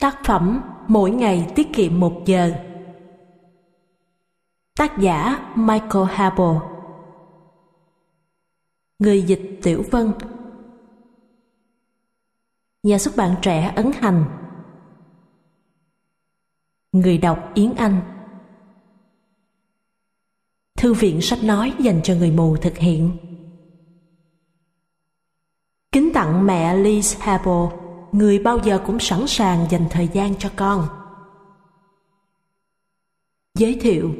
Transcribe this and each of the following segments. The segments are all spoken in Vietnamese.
Tác phẩm Mỗi ngày tiết kiệm một giờ. Tác giả Michael Harbour. Người dịch Tiểu Vân. Nhà xuất bản trẻ Ấn Hành. Người đọc Yến Anh. Thư viện sách nói dành cho người mù thực hiện. Kính tặng mẹ Liz Harbour người bao giờ cũng sẵn sàng dành thời gian cho con. Giới thiệu.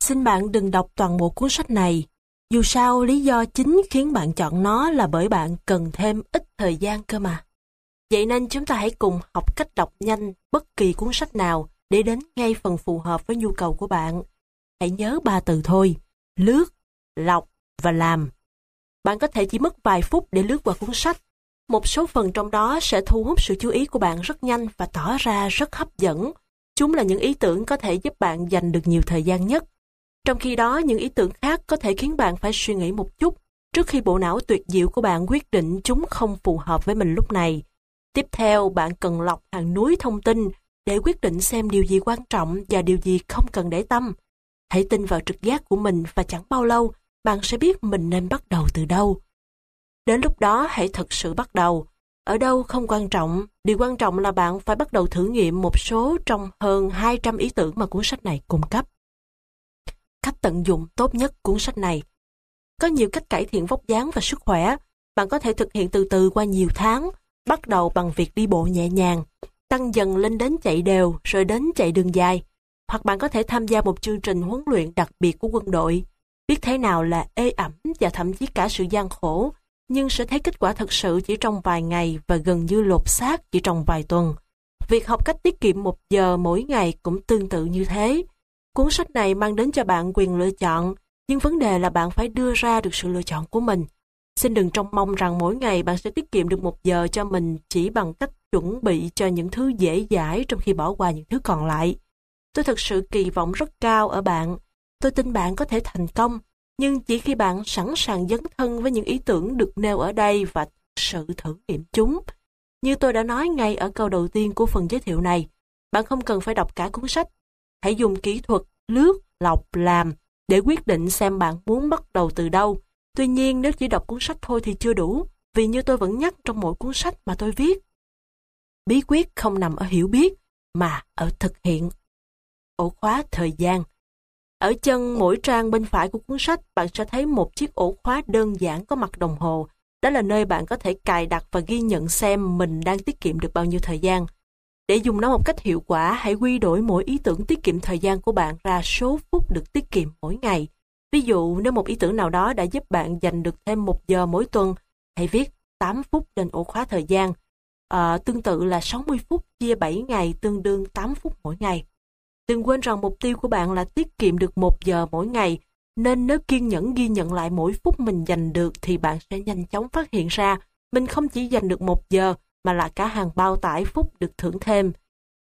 Xin bạn đừng đọc toàn bộ cuốn sách này. Dù sao, lý do chính khiến bạn chọn nó là bởi bạn cần thêm ít thời gian cơ mà. Vậy nên chúng ta hãy cùng học cách đọc nhanh bất kỳ cuốn sách nào để đến ngay phần phù hợp với nhu cầu của bạn. Hãy nhớ ba từ thôi lướt, lọc và làm bạn có thể chỉ mất vài phút để lướt qua cuốn sách. Một số phần trong đó sẽ thu hút sự chú ý của bạn rất nhanh và tỏ ra rất hấp dẫn. Chúng là những ý tưởng có thể giúp bạn dành được nhiều thời gian nhất. Trong khi đó, những ý tưởng khác có thể khiến bạn phải suy nghĩ một chút trước khi bộ não tuyệt diệu của bạn quyết định chúng không phù hợp với mình lúc này. Tiếp theo, bạn cần lọc hàng núi thông tin để quyết định xem điều gì quan trọng và điều gì không cần để tâm. Hãy tin vào trực giác của mình và chẳng bao lâu bạn sẽ biết mình nên bắt đầu từ đâu. Đến lúc đó hãy thực sự bắt đầu. Ở đâu không quan trọng, điều quan trọng là bạn phải bắt đầu thử nghiệm một số trong hơn 200 ý tưởng mà cuốn sách này cung cấp. Cách tận dụng tốt nhất cuốn sách này Có nhiều cách cải thiện vóc dáng và sức khỏe. Bạn có thể thực hiện từ từ qua nhiều tháng, bắt đầu bằng việc đi bộ nhẹ nhàng, tăng dần lên đến chạy đều rồi đến chạy đường dài. Hoặc bạn có thể tham gia một chương trình huấn luyện đặc biệt của quân đội biết thế nào là ê ẩm và thậm chí cả sự gian khổ, nhưng sẽ thấy kết quả thật sự chỉ trong vài ngày và gần như lột xác chỉ trong vài tuần. Việc học cách tiết kiệm một giờ mỗi ngày cũng tương tự như thế. Cuốn sách này mang đến cho bạn quyền lựa chọn, nhưng vấn đề là bạn phải đưa ra được sự lựa chọn của mình. Xin đừng trông mong rằng mỗi ngày bạn sẽ tiết kiệm được một giờ cho mình chỉ bằng cách chuẩn bị cho những thứ dễ dãi trong khi bỏ qua những thứ còn lại. Tôi thật sự kỳ vọng rất cao ở bạn Tôi tin bạn có thể thành công, nhưng chỉ khi bạn sẵn sàng dấn thân với những ý tưởng được nêu ở đây và sự thử nghiệm chúng. Như tôi đã nói ngay ở câu đầu tiên của phần giới thiệu này, bạn không cần phải đọc cả cuốn sách. Hãy dùng kỹ thuật lướt, lọc, làm để quyết định xem bạn muốn bắt đầu từ đâu. Tuy nhiên nếu chỉ đọc cuốn sách thôi thì chưa đủ, vì như tôi vẫn nhắc trong mỗi cuốn sách mà tôi viết. Bí quyết không nằm ở hiểu biết, mà ở thực hiện. Ổ khóa thời gian ở chân mỗi trang bên phải của cuốn sách, bạn sẽ thấy một chiếc ổ khóa đơn giản có mặt đồng hồ. Đó là nơi bạn có thể cài đặt và ghi nhận xem mình đang tiết kiệm được bao nhiêu thời gian. Để dùng nó một cách hiệu quả, hãy quy đổi mỗi ý tưởng tiết kiệm thời gian của bạn ra số phút được tiết kiệm mỗi ngày. Ví dụ, nếu một ý tưởng nào đó đã giúp bạn dành được thêm một giờ mỗi tuần, hãy viết 8 phút trên ổ khóa thời gian. À, tương tự là 60 phút chia 7 ngày tương đương 8 phút mỗi ngày. Đừng quên rằng mục tiêu của bạn là tiết kiệm được một giờ mỗi ngày, nên nếu kiên nhẫn ghi nhận lại mỗi phút mình dành được thì bạn sẽ nhanh chóng phát hiện ra mình không chỉ dành được một giờ mà là cả hàng bao tải phút được thưởng thêm.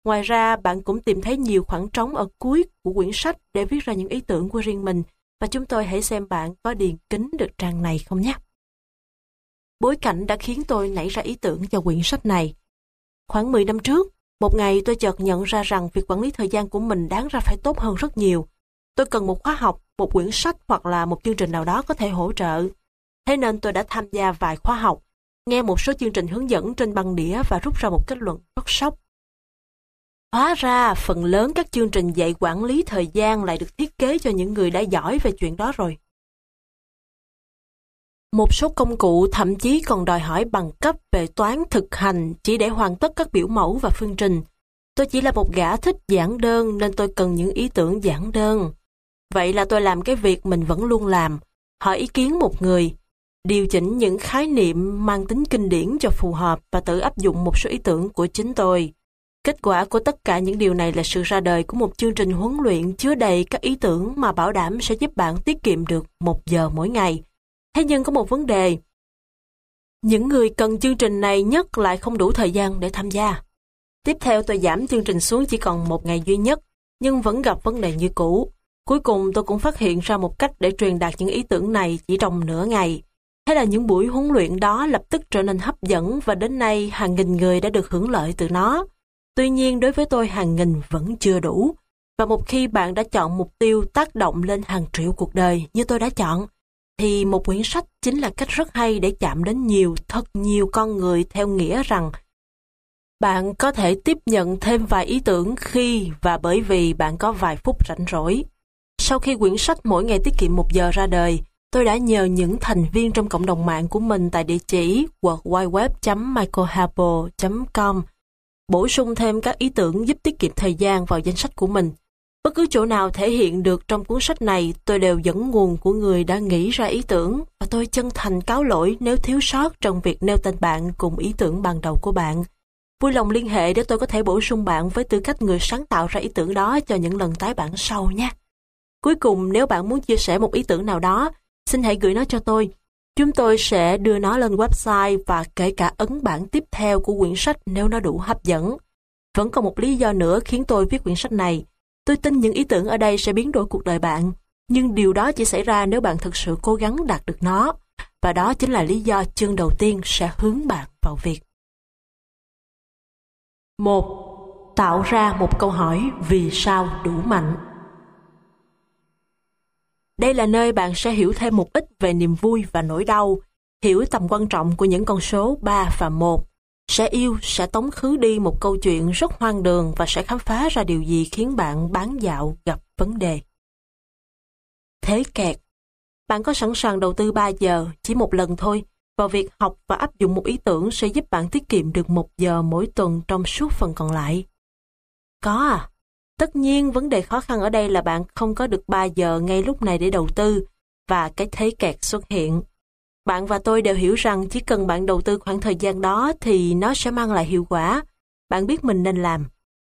Ngoài ra, bạn cũng tìm thấy nhiều khoảng trống ở cuối của quyển sách để viết ra những ý tưởng của riêng mình và chúng tôi hãy xem bạn có điền kính được trang này không nhé. Bối cảnh đã khiến tôi nảy ra ý tưởng cho quyển sách này. Khoảng 10 năm trước, một ngày tôi chợt nhận ra rằng việc quản lý thời gian của mình đáng ra phải tốt hơn rất nhiều. Tôi cần một khóa học, một quyển sách hoặc là một chương trình nào đó có thể hỗ trợ. Thế nên tôi đã tham gia vài khóa học, nghe một số chương trình hướng dẫn trên băng đĩa và rút ra một kết luận rất sốc. Hóa ra, phần lớn các chương trình dạy quản lý thời gian lại được thiết kế cho những người đã giỏi về chuyện đó rồi. Một số công cụ thậm chí còn đòi hỏi bằng cấp về toán thực hành chỉ để hoàn tất các biểu mẫu và phương trình. Tôi chỉ là một gã thích giảng đơn nên tôi cần những ý tưởng giảng đơn. Vậy là tôi làm cái việc mình vẫn luôn làm, hỏi ý kiến một người, điều chỉnh những khái niệm mang tính kinh điển cho phù hợp và tự áp dụng một số ý tưởng của chính tôi. Kết quả của tất cả những điều này là sự ra đời của một chương trình huấn luyện chứa đầy các ý tưởng mà bảo đảm sẽ giúp bạn tiết kiệm được một giờ mỗi ngày Thế nhưng có một vấn đề. Những người cần chương trình này nhất lại không đủ thời gian để tham gia. Tiếp theo tôi giảm chương trình xuống chỉ còn một ngày duy nhất, nhưng vẫn gặp vấn đề như cũ. Cuối cùng tôi cũng phát hiện ra một cách để truyền đạt những ý tưởng này chỉ trong nửa ngày. Thế là những buổi huấn luyện đó lập tức trở nên hấp dẫn và đến nay hàng nghìn người đã được hưởng lợi từ nó. Tuy nhiên đối với tôi hàng nghìn vẫn chưa đủ. Và một khi bạn đã chọn mục tiêu tác động lên hàng triệu cuộc đời như tôi đã chọn, thì một quyển sách chính là cách rất hay để chạm đến nhiều, thật nhiều con người theo nghĩa rằng bạn có thể tiếp nhận thêm vài ý tưởng khi và bởi vì bạn có vài phút rảnh rỗi. Sau khi quyển sách mỗi ngày tiết kiệm một giờ ra đời, tôi đã nhờ những thành viên trong cộng đồng mạng của mình tại địa chỉ worldwideweb.michaelharper.com bổ sung thêm các ý tưởng giúp tiết kiệm thời gian vào danh sách của mình. Bất cứ chỗ nào thể hiện được trong cuốn sách này, tôi đều dẫn nguồn của người đã nghĩ ra ý tưởng và tôi chân thành cáo lỗi nếu thiếu sót trong việc nêu tên bạn cùng ý tưởng ban đầu của bạn. Vui lòng liên hệ để tôi có thể bổ sung bạn với tư cách người sáng tạo ra ý tưởng đó cho những lần tái bản sau nhé. Cuối cùng, nếu bạn muốn chia sẻ một ý tưởng nào đó, xin hãy gửi nó cho tôi. Chúng tôi sẽ đưa nó lên website và kể cả ấn bản tiếp theo của quyển sách nếu nó đủ hấp dẫn. Vẫn còn một lý do nữa khiến tôi viết quyển sách này. Tôi tin những ý tưởng ở đây sẽ biến đổi cuộc đời bạn, nhưng điều đó chỉ xảy ra nếu bạn thực sự cố gắng đạt được nó. Và đó chính là lý do chương đầu tiên sẽ hướng bạn vào việc. 1. Tạo ra một câu hỏi vì sao đủ mạnh. Đây là nơi bạn sẽ hiểu thêm một ít về niềm vui và nỗi đau, hiểu tầm quan trọng của những con số 3 và 1. Sẽ yêu, sẽ tống khứ đi một câu chuyện rất hoang đường và sẽ khám phá ra điều gì khiến bạn bán dạo gặp vấn đề. Thế kẹt Bạn có sẵn sàng đầu tư 3 giờ, chỉ một lần thôi, vào việc học và áp dụng một ý tưởng sẽ giúp bạn tiết kiệm được một giờ mỗi tuần trong suốt phần còn lại. Có à? Tất nhiên vấn đề khó khăn ở đây là bạn không có được 3 giờ ngay lúc này để đầu tư và cái thế kẹt xuất hiện. Bạn và tôi đều hiểu rằng chỉ cần bạn đầu tư khoảng thời gian đó thì nó sẽ mang lại hiệu quả. Bạn biết mình nên làm.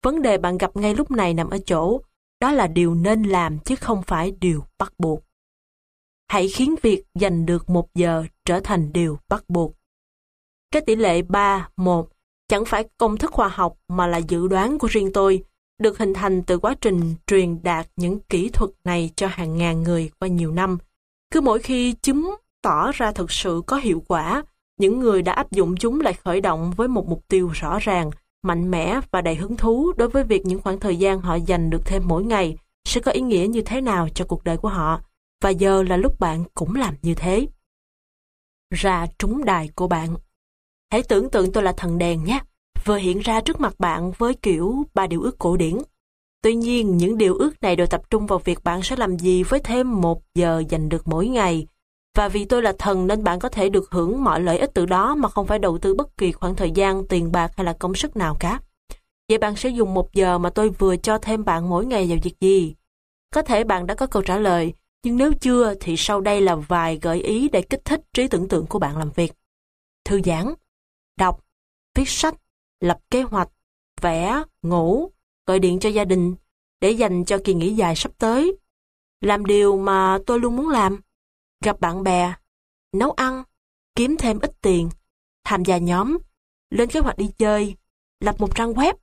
Vấn đề bạn gặp ngay lúc này nằm ở chỗ, đó là điều nên làm chứ không phải điều bắt buộc. Hãy khiến việc dành được một giờ trở thành điều bắt buộc. Cái tỷ lệ 3-1 chẳng phải công thức khoa học mà là dự đoán của riêng tôi, được hình thành từ quá trình truyền đạt những kỹ thuật này cho hàng ngàn người qua nhiều năm. Cứ mỗi khi chúng tỏ ra thực sự có hiệu quả, những người đã áp dụng chúng lại khởi động với một mục tiêu rõ ràng, mạnh mẽ và đầy hứng thú đối với việc những khoảng thời gian họ dành được thêm mỗi ngày sẽ có ý nghĩa như thế nào cho cuộc đời của họ. Và giờ là lúc bạn cũng làm như thế. Ra trúng đài của bạn. Hãy tưởng tượng tôi là thần đèn nhé vừa hiện ra trước mặt bạn với kiểu ba điều ước cổ điển. Tuy nhiên, những điều ước này đều tập trung vào việc bạn sẽ làm gì với thêm một giờ dành được mỗi ngày. Và vì tôi là thần nên bạn có thể được hưởng mọi lợi ích từ đó mà không phải đầu tư bất kỳ khoảng thời gian, tiền bạc hay là công sức nào cả. Vậy bạn sẽ dùng một giờ mà tôi vừa cho thêm bạn mỗi ngày vào việc gì? Có thể bạn đã có câu trả lời, nhưng nếu chưa thì sau đây là vài gợi ý để kích thích trí tưởng tượng của bạn làm việc. Thư giãn, đọc, viết sách, lập kế hoạch, vẽ, ngủ, gọi điện cho gia đình để dành cho kỳ nghỉ dài sắp tới. Làm điều mà tôi luôn muốn làm. Gặp bạn bè, nấu ăn, kiếm thêm ít tiền, tham gia nhóm, lên kế hoạch đi chơi, lập một trang web,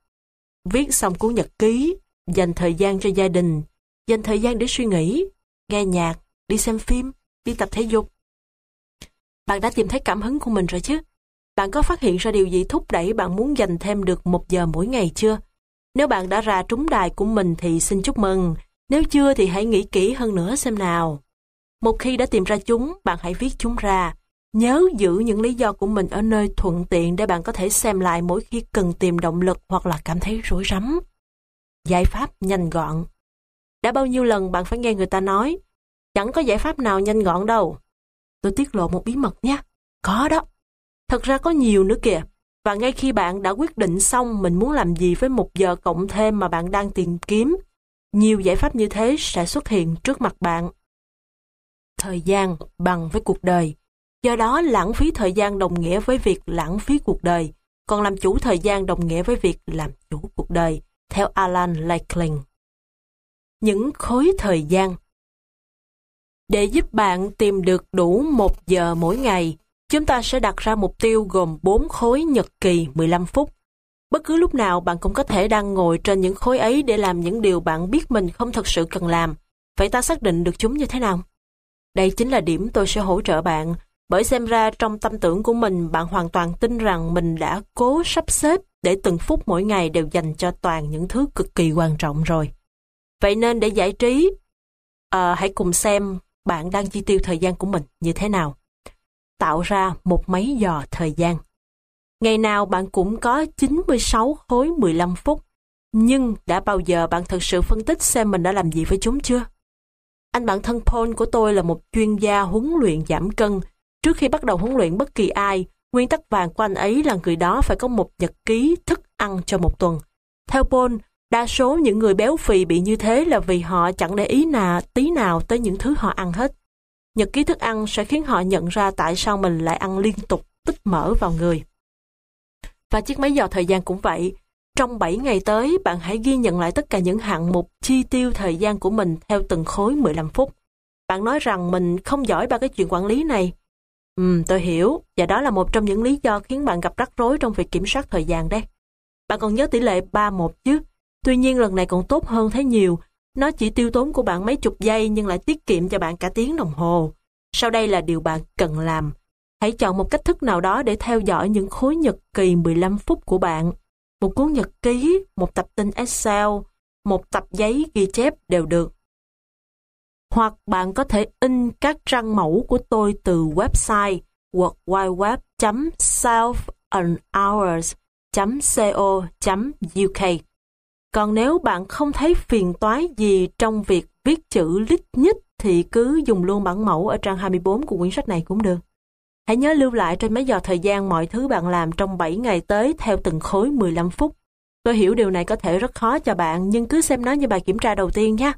viết xong cuốn nhật ký, dành thời gian cho gia đình, dành thời gian để suy nghĩ, nghe nhạc, đi xem phim, đi tập thể dục. Bạn đã tìm thấy cảm hứng của mình rồi chứ? Bạn có phát hiện ra điều gì thúc đẩy bạn muốn dành thêm được một giờ mỗi ngày chưa? Nếu bạn đã ra trúng đài của mình thì xin chúc mừng. Nếu chưa thì hãy nghĩ kỹ hơn nữa xem nào. Một khi đã tìm ra chúng, bạn hãy viết chúng ra. Nhớ giữ những lý do của mình ở nơi thuận tiện để bạn có thể xem lại mỗi khi cần tìm động lực hoặc là cảm thấy rối rắm. Giải pháp nhanh gọn Đã bao nhiêu lần bạn phải nghe người ta nói Chẳng có giải pháp nào nhanh gọn đâu. Tôi tiết lộ một bí mật nhé. Có đó. Thật ra có nhiều nữa kìa. Và ngay khi bạn đã quyết định xong mình muốn làm gì với một giờ cộng thêm mà bạn đang tìm kiếm, nhiều giải pháp như thế sẽ xuất hiện trước mặt bạn. Thời gian bằng với cuộc đời. Do đó, lãng phí thời gian đồng nghĩa với việc lãng phí cuộc đời, còn làm chủ thời gian đồng nghĩa với việc làm chủ cuộc đời, theo Alan Lakeling. Những khối thời gian Để giúp bạn tìm được đủ một giờ mỗi ngày, Chúng ta sẽ đặt ra mục tiêu gồm 4 khối nhật kỳ 15 phút. Bất cứ lúc nào bạn cũng có thể đang ngồi trên những khối ấy để làm những điều bạn biết mình không thật sự cần làm. Vậy ta xác định được chúng như thế nào? Đây chính là điểm tôi sẽ hỗ trợ bạn. Bởi xem ra trong tâm tưởng của mình, bạn hoàn toàn tin rằng mình đã cố sắp xếp để từng phút mỗi ngày đều dành cho toàn những thứ cực kỳ quan trọng rồi. Vậy nên để giải trí, à, hãy cùng xem bạn đang chi tiêu thời gian của mình như thế nào. Tạo ra một máy dò thời gian. Ngày nào bạn cũng có 96 khối 15 phút, nhưng đã bao giờ bạn thật sự phân tích xem mình đã làm gì với chúng chưa? Anh bạn thân Paul của tôi là một chuyên gia huấn luyện giảm cân. Trước khi bắt đầu huấn luyện bất kỳ ai, nguyên tắc vàng của anh ấy là người đó phải có một nhật ký thức ăn cho một tuần. Theo Paul, đa số những người béo phì bị như thế là vì họ chẳng để ý nào tí nào tới những thứ họ ăn hết. Nhật ký thức ăn sẽ khiến họ nhận ra tại sao mình lại ăn liên tục tích mỡ vào người. Và chiếc máy dò thời gian cũng vậy. Trong 7 ngày tới, bạn hãy ghi nhận lại tất cả những hạng mục chi tiêu thời gian của mình theo từng khối 15 phút. Bạn nói rằng mình không giỏi ba cái chuyện quản lý này. Ừ, tôi hiểu, và đó là một trong những lý do khiến bạn gặp rắc rối trong việc kiểm soát thời gian đấy. Bạn còn nhớ tỷ lệ 3-1 chứ? Tuy nhiên lần này còn tốt hơn thế nhiều. Nó chỉ tiêu tốn của bạn mấy chục giây nhưng lại tiết kiệm cho bạn cả tiếng đồng hồ. Sau đây là điều bạn cần làm. Hãy chọn một cách thức nào đó để theo dõi những khối nhật kỳ 15 phút của bạn. Một cuốn nhật ký, một tập tin Excel, một tập giấy ghi chép đều được. Hoặc bạn có thể in các trang mẫu của tôi từ website worldwideweb.selfandhours.co.uk. Còn nếu bạn không thấy phiền toái gì trong việc viết chữ lít nhít thì cứ dùng luôn bản mẫu ở trang 24 của quyển sách này cũng được. Hãy nhớ lưu lại trên máy dò thời gian mọi thứ bạn làm trong 7 ngày tới theo từng khối 15 phút. Tôi hiểu điều này có thể rất khó cho bạn nhưng cứ xem nó như bài kiểm tra đầu tiên nhé.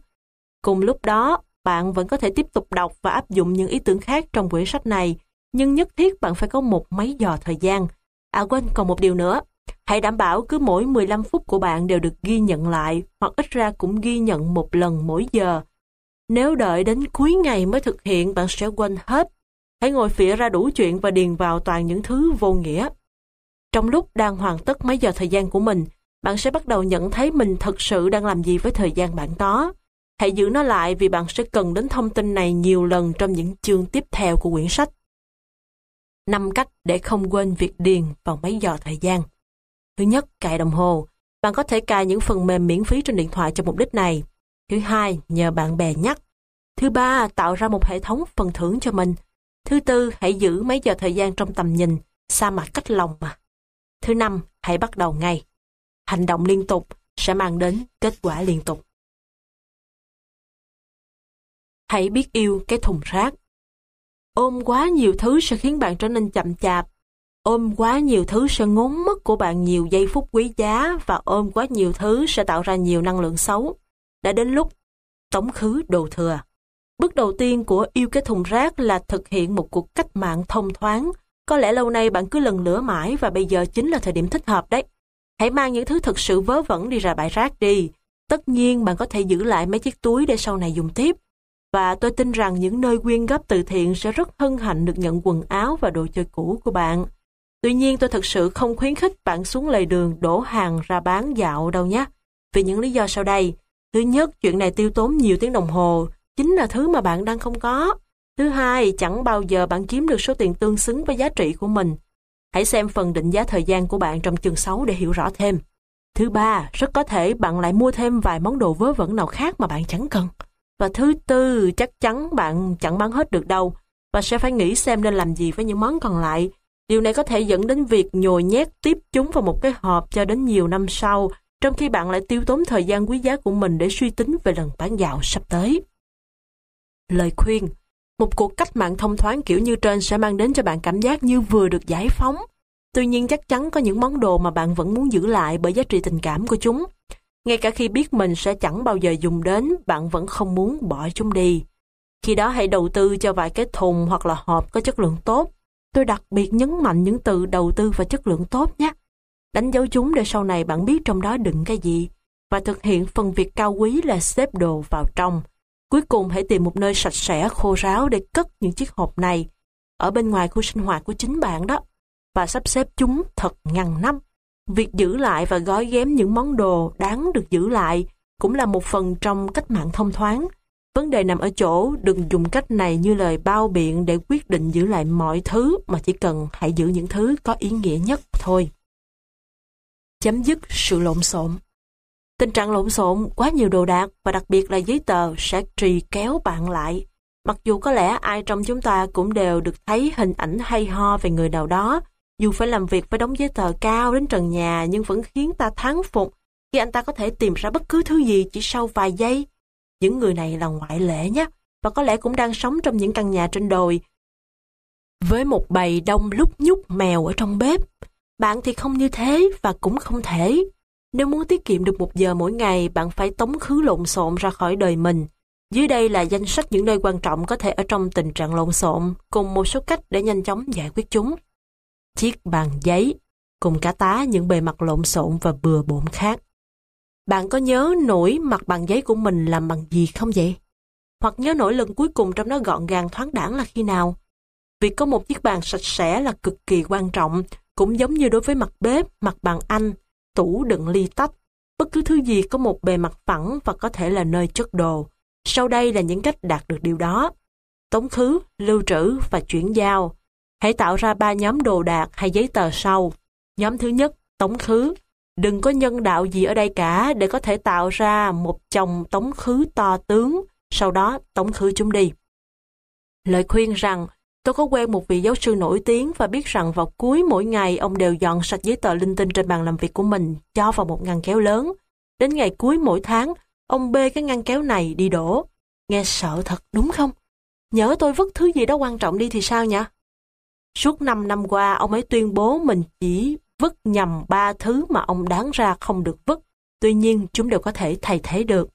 Cùng lúc đó, bạn vẫn có thể tiếp tục đọc và áp dụng những ý tưởng khác trong quyển sách này, nhưng nhất thiết bạn phải có một máy dò thời gian. À quên, còn một điều nữa. Hãy đảm bảo cứ mỗi 15 phút của bạn đều được ghi nhận lại, hoặc ít ra cũng ghi nhận một lần mỗi giờ. Nếu đợi đến cuối ngày mới thực hiện, bạn sẽ quên hết. Hãy ngồi phịa ra đủ chuyện và điền vào toàn những thứ vô nghĩa. Trong lúc đang hoàn tất mấy giờ thời gian của mình, bạn sẽ bắt đầu nhận thấy mình thật sự đang làm gì với thời gian bạn có. Hãy giữ nó lại vì bạn sẽ cần đến thông tin này nhiều lần trong những chương tiếp theo của quyển sách. 5 cách để không quên việc điền vào mấy giờ thời gian. Thứ nhất, cài đồng hồ. Bạn có thể cài những phần mềm miễn phí trên điện thoại cho mục đích này. Thứ hai, nhờ bạn bè nhắc. Thứ ba, tạo ra một hệ thống phần thưởng cho mình. Thứ tư, hãy giữ mấy giờ thời gian trong tầm nhìn, xa mặt cách lòng mà. Thứ năm, hãy bắt đầu ngay. Hành động liên tục sẽ mang đến kết quả liên tục. Hãy biết yêu cái thùng rác. Ôm quá nhiều thứ sẽ khiến bạn trở nên chậm chạp. Ôm quá nhiều thứ sẽ ngốn mất của bạn nhiều giây phút quý giá và ôm quá nhiều thứ sẽ tạo ra nhiều năng lượng xấu. Đã đến lúc tống khứ đồ thừa. Bước đầu tiên của yêu cái thùng rác là thực hiện một cuộc cách mạng thông thoáng. Có lẽ lâu nay bạn cứ lần lửa mãi và bây giờ chính là thời điểm thích hợp đấy. Hãy mang những thứ thực sự vớ vẩn đi ra bãi rác đi. Tất nhiên bạn có thể giữ lại mấy chiếc túi để sau này dùng tiếp. Và tôi tin rằng những nơi quyên góp từ thiện sẽ rất hân hạnh được nhận quần áo và đồ chơi cũ của bạn. Tuy nhiên tôi thật sự không khuyến khích bạn xuống lề đường đổ hàng ra bán dạo đâu nhé. Vì những lý do sau đây. Thứ nhất, chuyện này tiêu tốn nhiều tiếng đồng hồ, chính là thứ mà bạn đang không có. Thứ hai, chẳng bao giờ bạn kiếm được số tiền tương xứng với giá trị của mình. Hãy xem phần định giá thời gian của bạn trong chương 6 để hiểu rõ thêm. Thứ ba, rất có thể bạn lại mua thêm vài món đồ vớ vẩn nào khác mà bạn chẳng cần. Và thứ tư, chắc chắn bạn chẳng bán hết được đâu và sẽ phải nghĩ xem nên làm gì với những món còn lại. Điều này có thể dẫn đến việc nhồi nhét tiếp chúng vào một cái hộp cho đến nhiều năm sau, trong khi bạn lại tiêu tốn thời gian quý giá của mình để suy tính về lần bán dạo sắp tới. Lời khuyên Một cuộc cách mạng thông thoáng kiểu như trên sẽ mang đến cho bạn cảm giác như vừa được giải phóng. Tuy nhiên chắc chắn có những món đồ mà bạn vẫn muốn giữ lại bởi giá trị tình cảm của chúng. Ngay cả khi biết mình sẽ chẳng bao giờ dùng đến, bạn vẫn không muốn bỏ chúng đi. Khi đó hãy đầu tư cho vài cái thùng hoặc là hộp có chất lượng tốt. Tôi đặc biệt nhấn mạnh những từ đầu tư và chất lượng tốt nhé. Đánh dấu chúng để sau này bạn biết trong đó đựng cái gì. Và thực hiện phần việc cao quý là xếp đồ vào trong. Cuối cùng hãy tìm một nơi sạch sẽ, khô ráo để cất những chiếc hộp này ở bên ngoài khu sinh hoạt của chính bạn đó và sắp xếp chúng thật ngăn nắp. Việc giữ lại và gói ghém những món đồ đáng được giữ lại cũng là một phần trong cách mạng thông thoáng. Vấn đề nằm ở chỗ đừng dùng cách này như lời bao biện để quyết định giữ lại mọi thứ mà chỉ cần hãy giữ những thứ có ý nghĩa nhất thôi. Chấm dứt sự lộn xộn Tình trạng lộn xộn, quá nhiều đồ đạc và đặc biệt là giấy tờ sẽ trì kéo bạn lại. Mặc dù có lẽ ai trong chúng ta cũng đều được thấy hình ảnh hay ho về người nào đó, dù phải làm việc với đống giấy tờ cao đến trần nhà nhưng vẫn khiến ta thán phục khi anh ta có thể tìm ra bất cứ thứ gì chỉ sau vài giây. Những người này là ngoại lệ nhé, và có lẽ cũng đang sống trong những căn nhà trên đồi. Với một bầy đông lúc nhúc mèo ở trong bếp, bạn thì không như thế và cũng không thể. Nếu muốn tiết kiệm được một giờ mỗi ngày, bạn phải tống khứ lộn xộn ra khỏi đời mình. Dưới đây là danh sách những nơi quan trọng có thể ở trong tình trạng lộn xộn, cùng một số cách để nhanh chóng giải quyết chúng. Chiếc bàn giấy, cùng cả tá những bề mặt lộn xộn và bừa bộn khác. Bạn có nhớ nổi mặt bàn giấy của mình làm bằng gì không vậy? Hoặc nhớ nổi lần cuối cùng trong nó gọn gàng thoáng đẳng là khi nào? Việc có một chiếc bàn sạch sẽ là cực kỳ quan trọng, cũng giống như đối với mặt bếp, mặt bàn ăn, tủ đựng ly tách, bất cứ thứ gì có một bề mặt phẳng và có thể là nơi chất đồ. Sau đây là những cách đạt được điều đó. Tống khứ, lưu trữ và chuyển giao. Hãy tạo ra ba nhóm đồ đạc hay giấy tờ sau. Nhóm thứ nhất, tống khứ. Đừng có nhân đạo gì ở đây cả để có thể tạo ra một chồng tống khứ to tướng, sau đó tống khứ chúng đi. Lời khuyên rằng, tôi có quen một vị giáo sư nổi tiếng và biết rằng vào cuối mỗi ngày ông đều dọn sạch giấy tờ linh tinh trên bàn làm việc của mình, cho vào một ngăn kéo lớn. Đến ngày cuối mỗi tháng, ông bê cái ngăn kéo này đi đổ. Nghe sợ thật đúng không? Nhớ tôi vứt thứ gì đó quan trọng đi thì sao nhỉ? Suốt 5 năm qua, ông ấy tuyên bố mình chỉ vứt nhầm ba thứ mà ông đáng ra không được vứt. Tuy nhiên, chúng đều có thể thay thế được.